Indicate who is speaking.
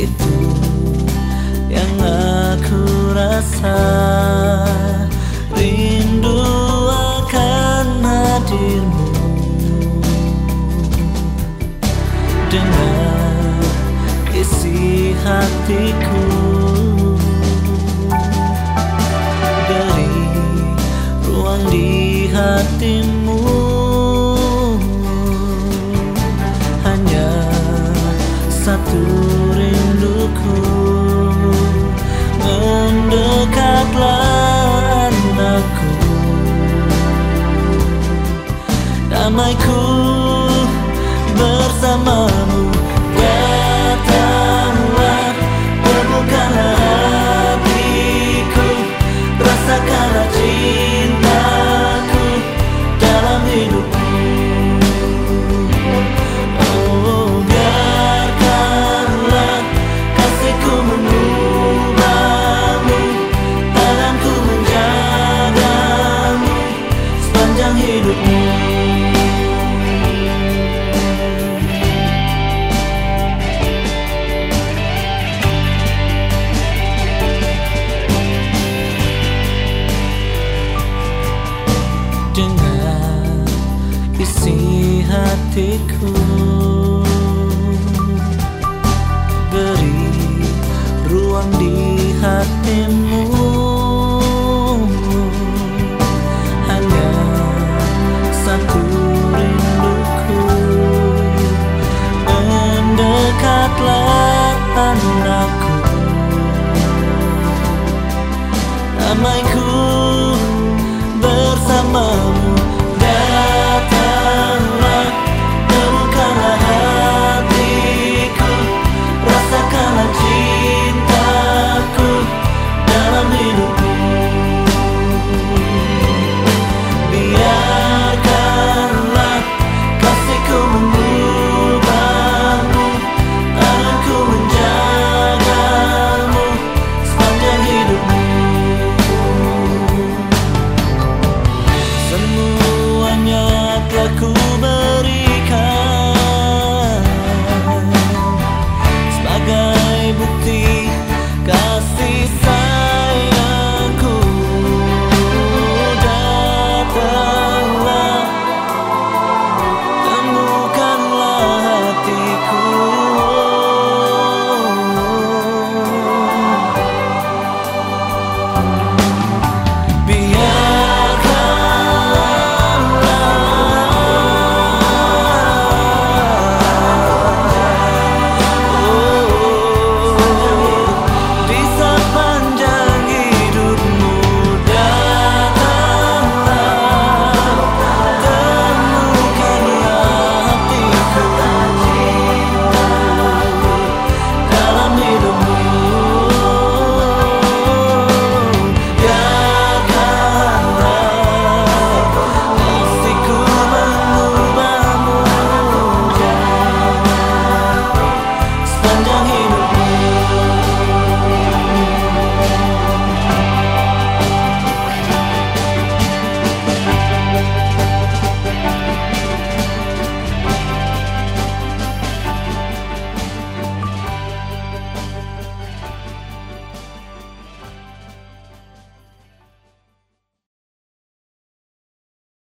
Speaker 1: itu yang aku rasa. Rindu akan hadirmu dengan isi hatiku. Dari ruang di hatimu. Hanya satu Mendekatlah anakku Damaiku dengar isi hatiku.